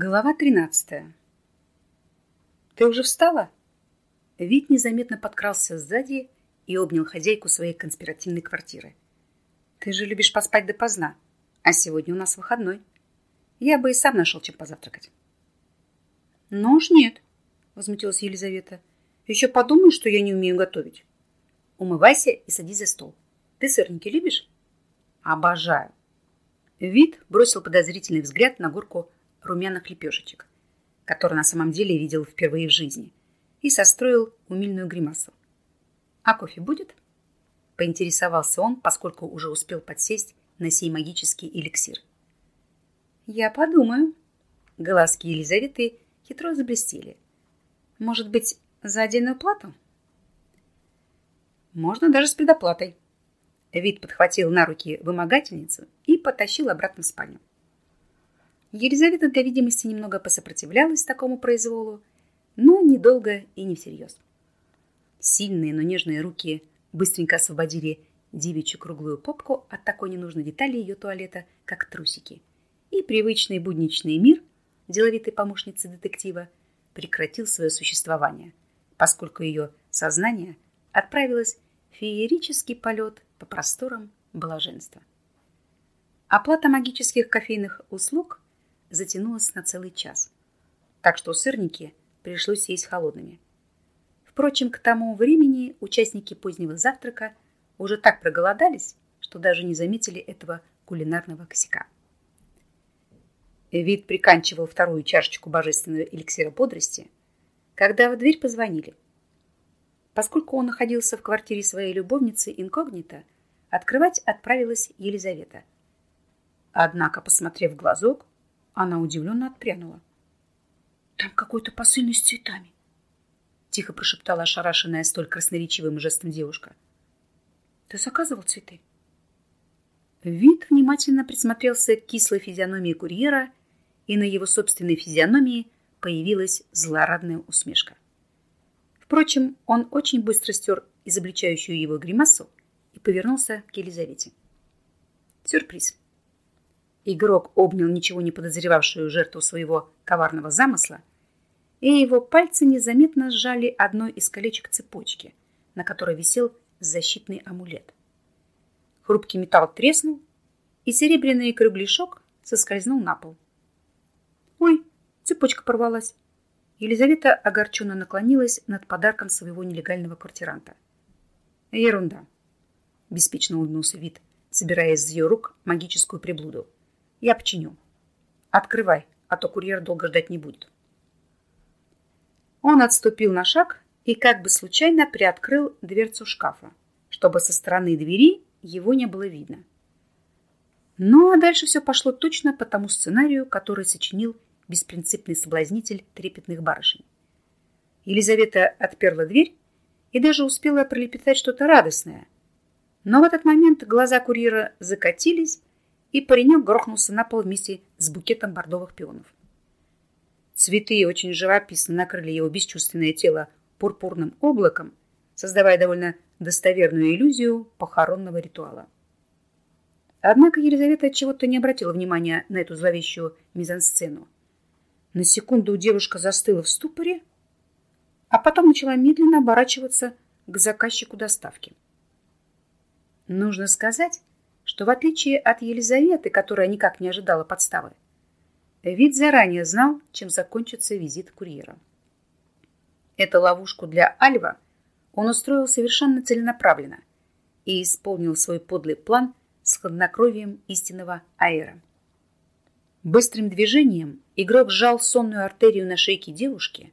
Глава 13. Ты уже встала? Вид незаметно подкрался сзади и обнял хозяйку своей конспиративной квартиры. Ты же любишь поспать допоздна, а сегодня у нас выходной. Я бы и сам нашел, чем позавтракать. Ну уж нет, возмутилась Елизавета. Еще подумаю, что я не умею готовить. Умывайся и садись за стол. Ты сырники любишь? Обожаю. Вид бросил подозрительный взгляд на горку румяных лепешечек, который на самом деле видел впервые в жизни, и состроил умильную гримасу. «А кофе будет?» Поинтересовался он, поскольку уже успел подсесть на сей магический эликсир. «Я подумаю». Глазки Елизаветы хитро заблестели. «Может быть, за отдельную плату?» «Можно даже с предоплатой». Вид подхватил на руки вымогательницу и потащил обратно в спальню. Елизавета для видимости немного посопротивлялась такому произволу, но недолго и не всерьез. Сильные, но нежные руки быстренько освободили девичью круглую попку от такой ненужной детали ее туалета, как трусики. И привычный будничный мир деловитой помощницы детектива прекратил свое существование, поскольку ее сознание отправилось в феерический полет по просторам блаженства. Оплата магических кофейных услуг затянулась на целый час. Так что сырники пришлось есть холодными. Впрочем, к тому времени участники позднего завтрака уже так проголодались, что даже не заметили этого кулинарного косяка. Вид приканчивал вторую чашечку божественного эликсира бодрости, когда в дверь позвонили. Поскольку он находился в квартире своей любовницы инкогнито, открывать отправилась Елизавета. Однако, посмотрев в глазок, она удивленно отпрянула. «Там какой-то посыльный с цветами», — тихо прошептала ошарашенная столь красноречивым жестом девушка. «Ты заказывал цветы?» Вид внимательно присмотрелся к кислой физиономии курьера, и на его собственной физиономии появилась злорадная усмешка. Впрочем, он очень быстро стер изобличающую его гримасу и повернулся к Елизавете. «Сюрприз!» Игрок обнял ничего не подозревавшую жертву своего коварного замысла, и его пальцы незаметно сжали одно из колечек цепочки, на которой висел защитный амулет. Хрупкий металл треснул, и серебряный кругляшок соскользнул на пол. «Ой, цепочка порвалась!» Елизавета огорченно наклонилась над подарком своего нелегального квартиранта. «Ерунда!» — беспечно улыбнулся вид, собирая из ее рук магическую приблуду. Я починю. Открывай, а то курьер долго ждать не будет. Он отступил на шаг и как бы случайно приоткрыл дверцу шкафа, чтобы со стороны двери его не было видно. Ну, а дальше все пошло точно по тому сценарию, который сочинил беспринципный соблазнитель трепетных барышень. Елизавета отперла дверь и даже успела пролепетать что-то радостное. Но в этот момент глаза курьера закатились, и паренек грохнулся на пол вместе с букетом бордовых пионов. Цветы очень живописно накрыли его бесчувственное тело пурпурным облаком, создавая довольно достоверную иллюзию похоронного ритуала. Однако Елизавета от чего-то не обратила внимания на эту зловещую мизансцену. На секунду девушка застыла в ступоре, а потом начала медленно оборачиваться к заказчику доставки. Нужно сказать, что в отличие от Елизаветы, которая никак не ожидала подставы, Вид заранее знал, чем закончится визит курьера. Эту ловушку для Альва он устроил совершенно целенаправленно и исполнил свой подлый план с хладнокровием истинного аэра. Быстрым движением игрок сжал сонную артерию на шейке девушки,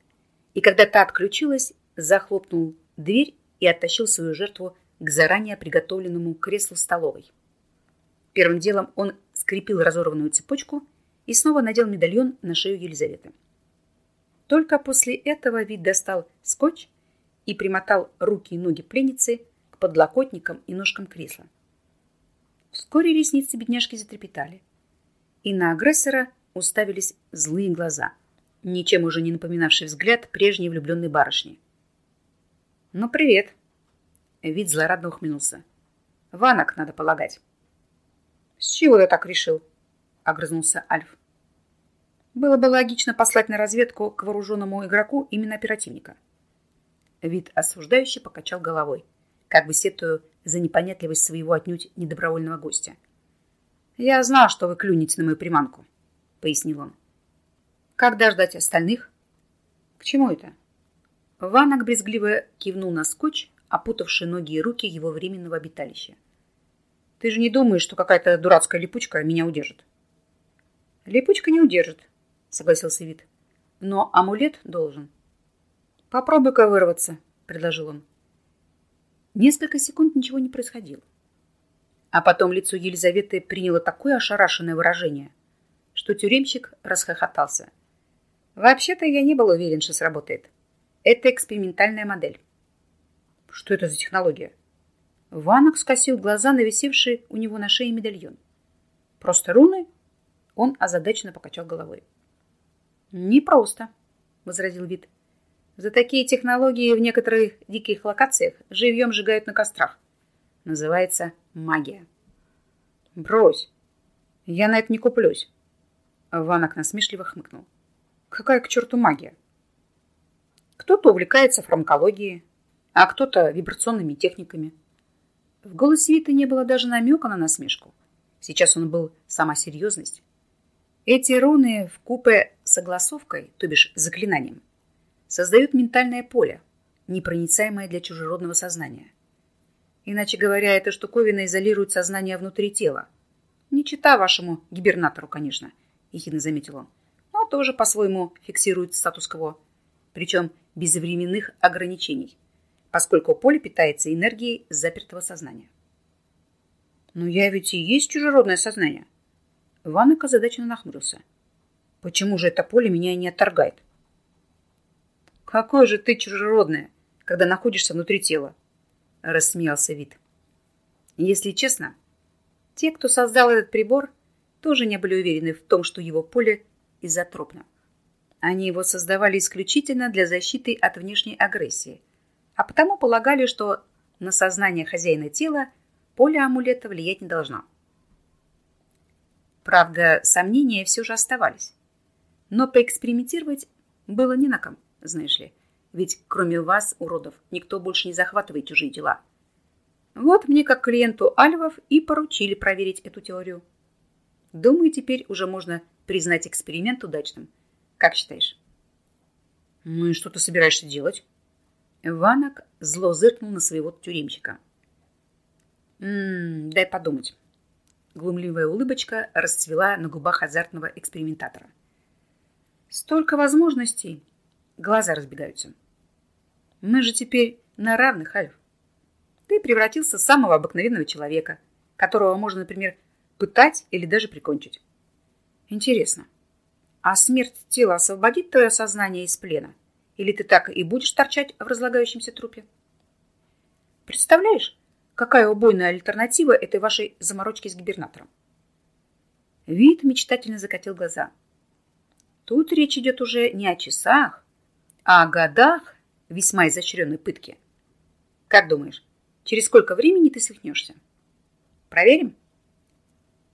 и когда та отключилась, захлопнул дверь и оттащил свою жертву к заранее приготовленному креслу столовой. Первым делом он скрепил разорванную цепочку и снова надел медальон на шею Елизаветы. Только после этого вид достал скотч и примотал руки и ноги пленницы к подлокотникам и ножкам кресла. Вскоре ресницы бедняжки затрепетали, и на агрессора уставились злые глаза, ничем уже не напоминавший взгляд прежней влюбленной барышни. «Ну, привет!» Вид злорадно ухмыльнулся. «Ванок, надо полагать». «С чего я так решил?» — огрызнулся Альф. Было бы логично послать на разведку к вооруженному игроку именно оперативника. Вид осуждающий покачал головой, как бы сетую за непонятливость своего отнюдь недобровольного гостя. «Я знал, что вы клюнете на мою приманку», — пояснил он. «Когда ждать остальных?» «К чему это?» Ванок брезгливо кивнул на скотч, опутавший ноги и руки его временного обиталища. «Ты же не думаешь, что какая-то дурацкая липучка меня удержит?» «Липучка не удержит», — согласился Вид. «Но амулет должен». «Попробуй-ка вырваться», — предложил он. Несколько секунд ничего не происходило. А потом лицо Елизаветы приняло такое ошарашенное выражение, что тюремщик расхохотался. «Вообще-то я не был уверен, что сработает. Это экспериментальная модель». «Что это за технология?» Ванок скосил глаза на висевший у него на шее медальон. «Просто руны?» Он озадаченно покачал головой. «Не просто», — возразил вид. За такие технологии в некоторых диких локациях живьем сжигают на кострах. Называется магия. Брось. Я на это не куплюсь. Ванок насмешливо хмыкнул. Какая к черту магия? Кто-то увлекается фармакологией, а кто-то вибрационными техниками. В голосе Вита не было даже намека на насмешку. Сейчас он был сама серьезность. Эти руны в купе согласовкой, то бишь заклинанием, создают ментальное поле, непроницаемое для чужеродного сознания. Иначе говоря, эта штуковина изолирует сознание внутри тела. Не чита вашему гибернатору, конечно, ехидно заметил он, но тоже по-своему фиксирует статус-кво, причем без временных ограничений, поскольку поле питается энергией запертого сознания. Но я ведь и есть чужеродное сознание. Ванек озадаченно нахмурился. Почему же это поле меня не отторгает? Какой же ты чужеродная, когда находишься внутри тела? Рассмеялся вид. Если честно, те, кто создал этот прибор, тоже не были уверены в том, что его поле изотропно. Они его создавали исключительно для защиты от внешней агрессии, а потому полагали, что на сознание хозяина тела поле амулета влиять не должно. Правда, сомнения все же оставались. Но поэкспериментировать было не на ком знаешь ли. Ведь кроме вас, уродов, никто больше не захватывает чужие дела. Вот мне, как клиенту Альвов, и поручили проверить эту теорию. Думаю, теперь уже можно признать эксперимент удачным. Как считаешь? Ну и что ты собираешься делать? Ванок зло зыркнул на своего тюремщика. «М -м, дай подумать. Глумливая улыбочка расцвела на губах азартного экспериментатора. Столько возможностей, Глаза разбегаются. Мы же теперь на равных, Альф. Ты превратился в самого обыкновенного человека, которого можно, например, пытать или даже прикончить. Интересно, а смерть тела освободит твое сознание из плена? Или ты так и будешь торчать в разлагающемся трупе? Представляешь, какая убойная альтернатива этой вашей заморочки с губернатором? Вид мечтательно закатил глаза. Тут речь идет уже не о часах, а о годах весьма изощренной пытки. Как думаешь, через сколько времени ты свихнешься? Проверим?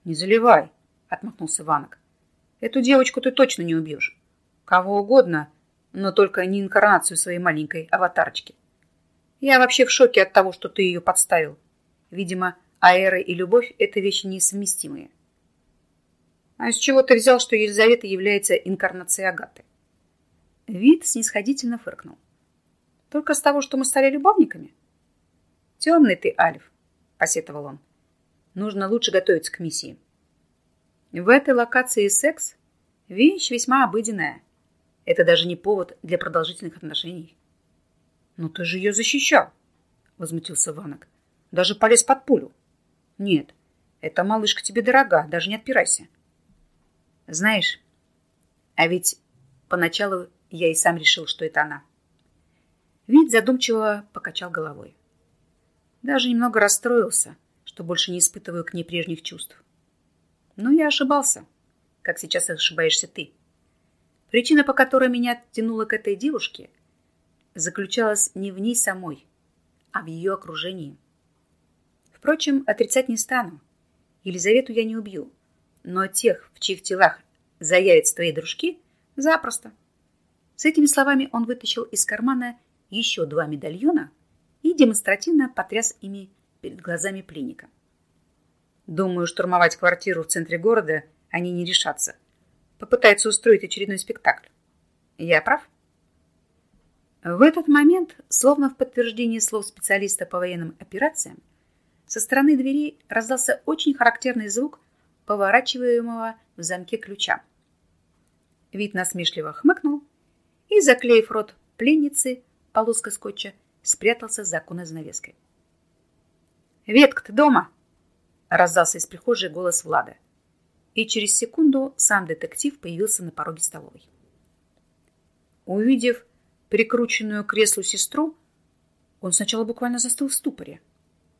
Не заливай, отмахнулся Ванок. Эту девочку ты точно не убьешь. Кого угодно, но только не инкарнацию своей маленькой аватарочки. Я вообще в шоке от того, что ты ее подставил. Видимо, аэра и любовь – это вещи несовместимые. А с чего ты взял, что Елизавета является инкарнацией Агаты? Вид снисходительно фыркнул. Только с того, что мы стали любовниками? Темный ты, Альф, посетовал он. Нужно лучше готовиться к миссии. В этой локации секс – вещь весьма обыденная. Это даже не повод для продолжительных отношений. Но ты же ее защищал, возмутился Ванок. Даже полез под пулю. Нет, эта малышка тебе дорога, даже не отпирайся. Знаешь, а ведь поначалу я и сам решил, что это она. Вид задумчиво покачал головой. Даже немного расстроился, что больше не испытываю к ней прежних чувств. Но я ошибался, как сейчас ошибаешься ты. Причина, по которой меня тянула к этой девушке, заключалась не в ней самой, а в ее окружении. Впрочем, отрицать не стану. Елизавету я не убью, но тех, в чьих телах заявятся твои дружки, запросто. С этими словами он вытащил из кармана еще два медальона и демонстративно потряс ими перед глазами пленника. Думаю, штурмовать квартиру в центре города они не решатся. Попытаются устроить очередной спектакль. Я прав? В этот момент, словно в подтверждение слов специалиста по военным операциям, со стороны двери раздался очень характерный звук поворачиваемого в замке ключа. Вид насмешливо хмыкнул и, заклеив рот пленницы полоской скотча, спрятался за оконной занавеской. «Ветка, ты дома?» — раздался из прихожей голос Влада. И через секунду сам детектив появился на пороге столовой. Увидев прикрученную к креслу сестру, он сначала буквально застыл в ступоре,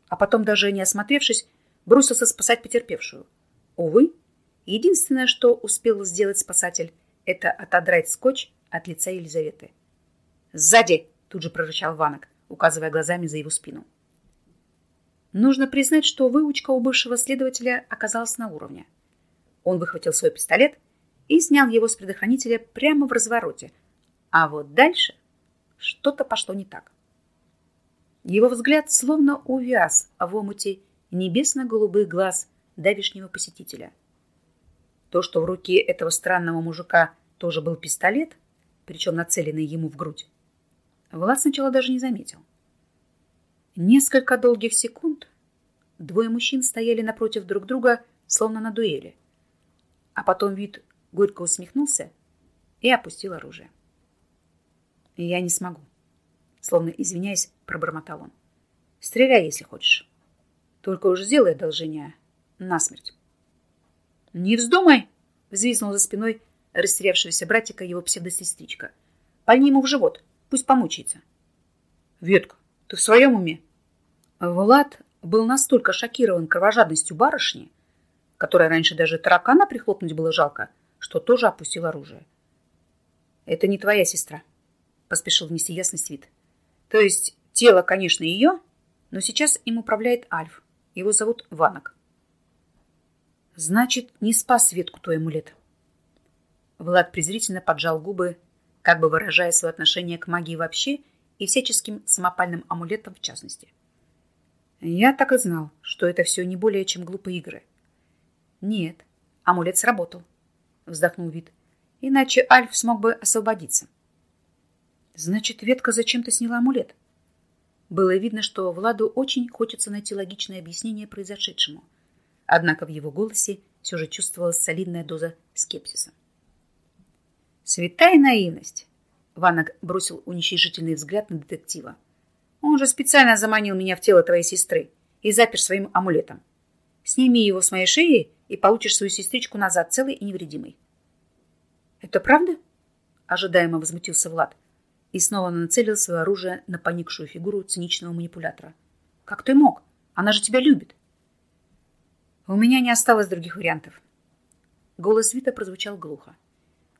а потом, даже не осмотревшись, бросился спасать потерпевшую. Увы, единственное, что успел сделать спасатель, это отодрать скотч от лица Елизаветы. «Сзади!» — тут же прорычал Ванок, указывая глазами за его спину. Нужно признать, что выучка у бывшего следователя оказалась на уровне. Он выхватил свой пистолет и снял его с предохранителя прямо в развороте. А вот дальше что-то пошло не так. Его взгляд словно увяз в омуте небесно-голубых глаз давишнего посетителя. То, что в руке этого странного мужика тоже был пистолет, причем нацеленный ему в грудь, Влад сначала даже не заметил. Несколько долгих секунд двое мужчин стояли напротив друг друга, словно на дуэли. А потом вид горько усмехнулся и опустил оружие. «Я не смогу», — словно извиняясь, пробормотал он. «Стреляй, если хочешь. Только уж сделай одолжение насмерть». «Не вздумай!» — взвизнул за спиной растерявшегося братика его псевдосестричка. «Пальни ему в живот, пусть помучается». «Ветка, ты в своем уме?» Влад был настолько шокирован кровожадностью барышни, которой раньше даже таракана прихлопнуть было жалко, что тоже опустил оружие. «Это не твоя сестра», — поспешил внести ясность вид. «То есть тело, конечно, ее, но сейчас им управляет Альф. Его зовут Ванок». «Значит, не спас Светку твой амулет». Влад презрительно поджал губы, как бы выражая свое отношение к магии вообще и всяческим самопальным амулетам в частности. Я так и знал, что это все не более чем глупые игры. Нет, амулет сработал, вздохнул вид. Иначе Альф смог бы освободиться. Значит, ветка зачем-то сняла амулет. Было видно, что Владу очень хочется найти логичное объяснение произошедшему. Однако в его голосе все же чувствовалась солидная доза скепсиса. Святая наивность. Ванок бросил уничижительный взгляд на детектива. Он же специально заманил меня в тело твоей сестры и запер своим амулетом. Сними его с моей шеи и получишь свою сестричку назад целой и невредимой. Это правда? Ожидаемо возмутился Влад и снова нацелил свое оружие на поникшую фигуру циничного манипулятора. Как ты мог? Она же тебя любит. У меня не осталось других вариантов. Голос Вита прозвучал глухо,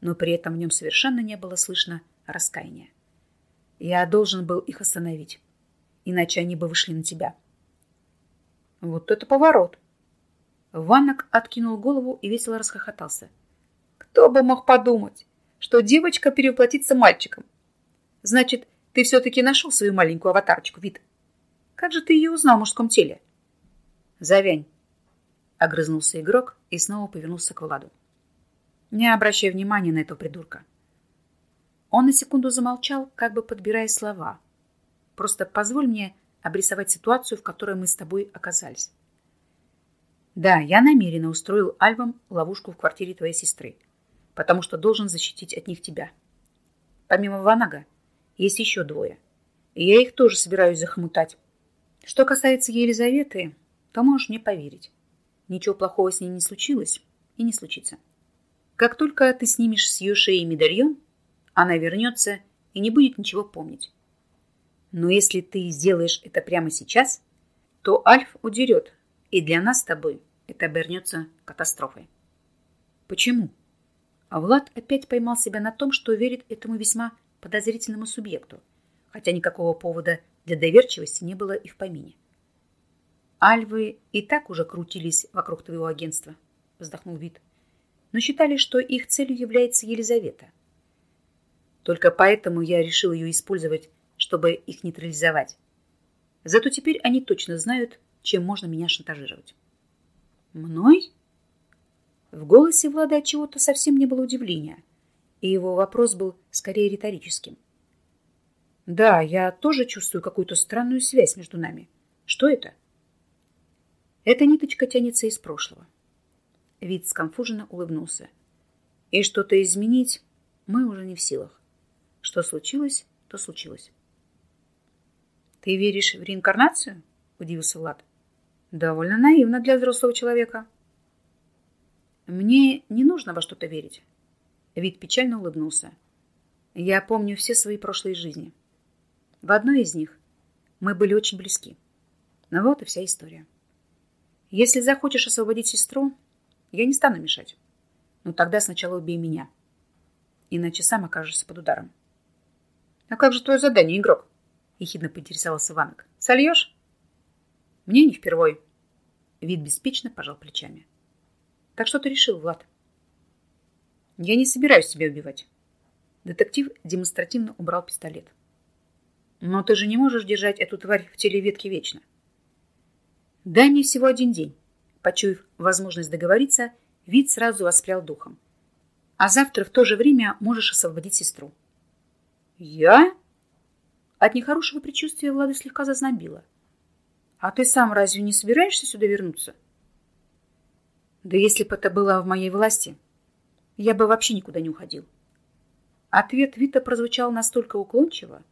но при этом в нем совершенно не было слышно раскаяния. Я должен был их остановить иначе они бы вышли на тебя. Вот это поворот. Ваннок откинул голову и весело расхохотался. Кто бы мог подумать, что девочка перевоплотится мальчиком. Значит, ты все-таки нашел свою маленькую аватарочку, вид. Как же ты ее узнал в мужском теле? Завянь. Огрызнулся игрок и снова повернулся к Владу. Не обращай внимания на этого придурка. Он на секунду замолчал, как бы подбирая слова, Просто позволь мне обрисовать ситуацию, в которой мы с тобой оказались. Да, я намеренно устроил Альвам ловушку в квартире твоей сестры, потому что должен защитить от них тебя. Помимо Ванага, есть еще двое, и я их тоже собираюсь захомутать. Что касается Елизаветы, то можешь мне поверить. Ничего плохого с ней не случилось и не случится. Как только ты снимешь с ее шеи медальон, она вернется и не будет ничего помнить. Но если ты сделаешь это прямо сейчас, то Альф удерет, и для нас с тобой это обернется катастрофой. Почему? А Влад опять поймал себя на том, что верит этому весьма подозрительному субъекту, хотя никакого повода для доверчивости не было и в помине. «Альвы и так уже крутились вокруг твоего агентства», — вздохнул Вит. но считали, что их целью является Елизавета. Только поэтому я решил ее использовать, чтобы их нейтрализовать. Зато теперь они точно знают, чем можно меня шантажировать. Мной? В голосе Влада от чего-то совсем не было удивления, и его вопрос был скорее риторическим. Да, я тоже чувствую какую-то странную связь между нами. Что это? Эта ниточка тянется из прошлого. Вид сконфуженно улыбнулся. И что-то изменить мы уже не в силах. Что случилось, то случилось. Ты веришь в реинкарнацию? Удивился Влад. Довольно наивно для взрослого человека. Мне не нужно во что-то верить. Вид печально улыбнулся. Я помню все свои прошлые жизни. В одной из них мы были очень близки. Ну вот и вся история. Если захочешь освободить сестру, я не стану мешать. Но тогда сначала убей меня. Иначе сам окажешься под ударом. А как же твое задание, игрок? Ехидно поинтересовался Ванок. Сольешь? Мне не впервой. Вид беспечно пожал плечами. Так что ты решил, Влад? Я не собираюсь тебя убивать. Детектив демонстративно убрал пистолет. Но ты же не можешь держать эту тварь в теле вечно. Дай мне всего один день. Почуяв возможность договориться, вид сразу воспрял духом. А завтра в то же время можешь освободить сестру. Я? От нехорошего предчувствия Влада слегка зазнобила. А ты сам разве не собираешься сюда вернуться? Да если бы это было в моей власти, я бы вообще никуда не уходил. Ответ Вита прозвучал настолько уклончиво,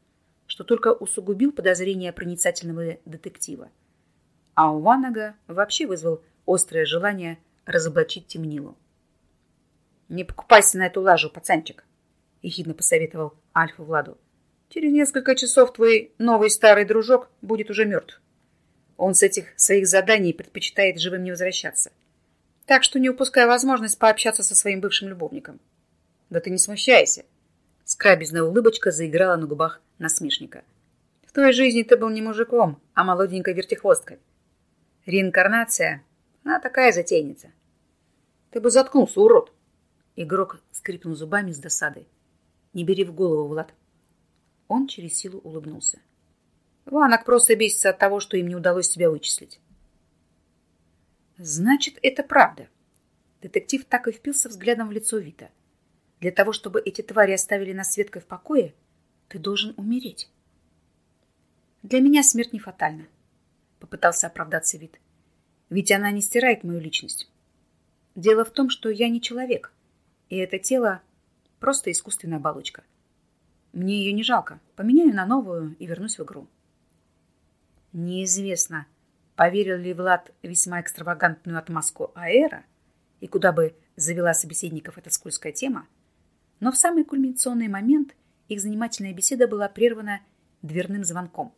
что только усугубил подозрения проницательного детектива. А у Ванага вообще вызвал острое желание разоблачить темнилу. «Не покупайся на эту лажу, пацанчик», — ехидно посоветовал Альфа Владу. «Через несколько часов твой новый старый дружок будет уже мертв. Он с этих своих заданий предпочитает живым не возвращаться. Так что не упускай возможность пообщаться со своим бывшим любовником. Да ты не смущайся. Скрабезная улыбочка заиграла на губах насмешника. В той жизни ты был не мужиком, а молоденькой вертихвосткой. Реинкарнация, она такая затейница. Ты бы заткнулся, урод. Игрок скрипнул зубами с досадой. Не бери в голову, Влад. Он через силу улыбнулся. Ванок просто бесится от того, что им не удалось тебя вычислить. Значит, это правда. Детектив так и впился взглядом в лицо Вита. Для того, чтобы эти твари оставили нас Светкой в покое, ты должен умереть. Для меня смерть не фатальна, попытался оправдаться Вит. Ведь она не стирает мою личность. Дело в том, что я не человек, и это тело просто искусственная оболочка. Мне ее не жалко. Поменяю на новую и вернусь в игру. Неизвестно, поверил ли Влад весьма экстравагантную отмазку Аэра и куда бы завела собеседников эта скользкая тема, но в самый кульминационный момент их занимательная беседа была прервана дверным звонком.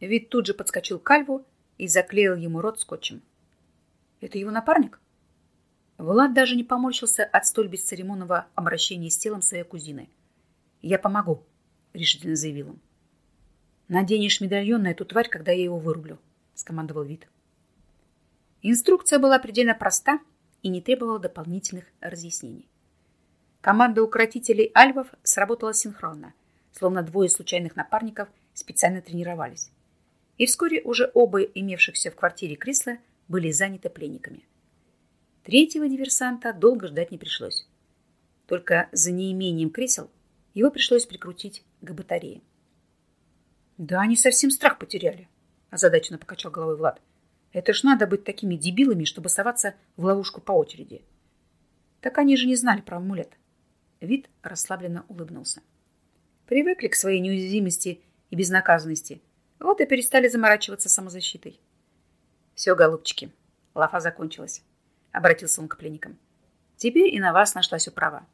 Вид тут же подскочил к Альву и заклеил ему рот скотчем. «Это его напарник?» Влад даже не поморщился от столь бесцеремонного обращения с телом своей кузины. «Я помогу», — решительно заявил он. «Наденешь медальон на эту тварь, когда я его вырублю», — скомандовал Вид. Инструкция была предельно проста и не требовала дополнительных разъяснений. Команда укротителей альвов сработала синхронно, словно двое случайных напарников специально тренировались. И вскоре уже оба имевшихся в квартире кресла были заняты пленниками. Третьего диверсанта долго ждать не пришлось. Только за неимением кресел его пришлось прикрутить к батарее. «Да они совсем страх потеряли», – озадаченно покачал головой Влад. «Это ж надо быть такими дебилами, чтобы соваться в ловушку по очереди». «Так они же не знали про амулет», Вид расслабленно улыбнулся. Привыкли к своей неуязвимости и безнаказанности. Вот и перестали заморачиваться самозащитой. Все, голубчики, лафа закончилась. Обратился он к пленникам. Теперь и на вас нашлась управа.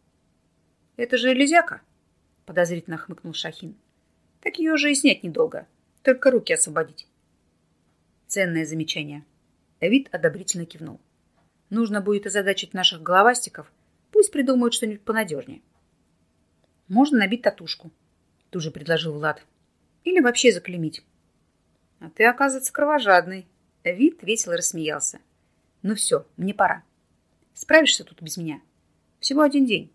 Это же Лизяка, подозрительно хмыкнул Шахин. Так ее же и снять недолго. Только руки освободить. Ценное замечание. Вид одобрительно кивнул. Нужно будет озадачить наших головастиков – Пусть придумают что-нибудь понадежнее. Можно набить татушку, тут же предложил Влад. Или вообще заклемить. А ты, оказывается, кровожадный. Вид весело рассмеялся. Ну все, мне пора. Справишься тут без меня? Всего один день.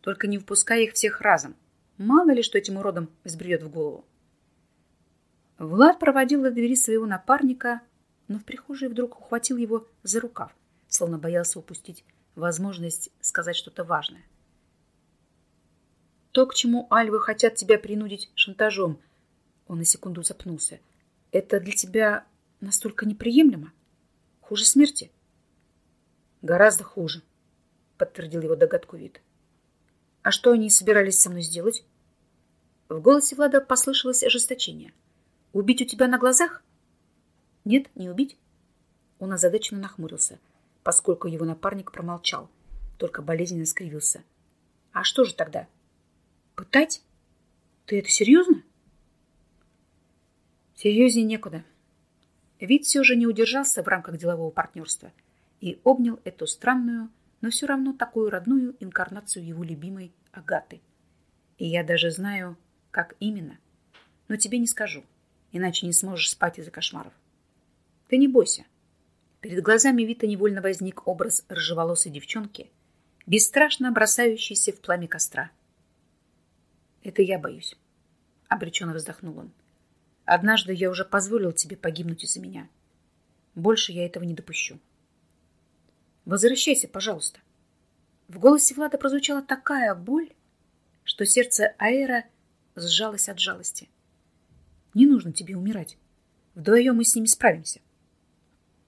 Только не впускай их всех разом. Мало ли, что этим уродам взбредет в голову. Влад проводил до двери своего напарника, но в прихожей вдруг ухватил его за рукав, словно боялся упустить возможность сказать что-то важное. То, к чему альвы хотят тебя принудить шантажом, он на секунду запнулся. Это для тебя настолько неприемлемо? Хуже смерти? Гораздо хуже, подтвердил его догадку вид. А что они собирались со мной сделать? В голосе Влада послышалось ожесточение. Убить у тебя на глазах? Нет, не убить. Он озадаченно нахмурился, поскольку его напарник промолчал, только болезненно скривился. А что же тогда? Пытать? Ты это серьезно? Серьезнее некуда. Вид все же не удержался в рамках делового партнерства и обнял эту странную, но все равно такую родную инкарнацию его любимой Агаты. И я даже знаю, как именно, но тебе не скажу, иначе не сможешь спать из-за кошмаров. Ты не бойся. Перед глазами Вита невольно возник образ рыжеволосой девчонки, бесстрашно бросающейся в пламя костра. Это я боюсь. Обреченно вздохнул он. Однажды я уже позволил тебе погибнуть из-за меня. Больше я этого не допущу. Возвращайся, пожалуйста. В голосе Влада прозвучала такая боль, что сердце Аэра сжалось от жалости. Не нужно тебе умирать. Вдвоем мы с ними справимся.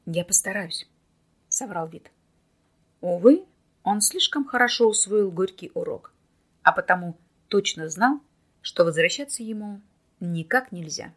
Я постараюсь, соврал Вид. Увы, он слишком хорошо усвоил горький урок, а потому точно знал, что возвращаться ему никак нельзя.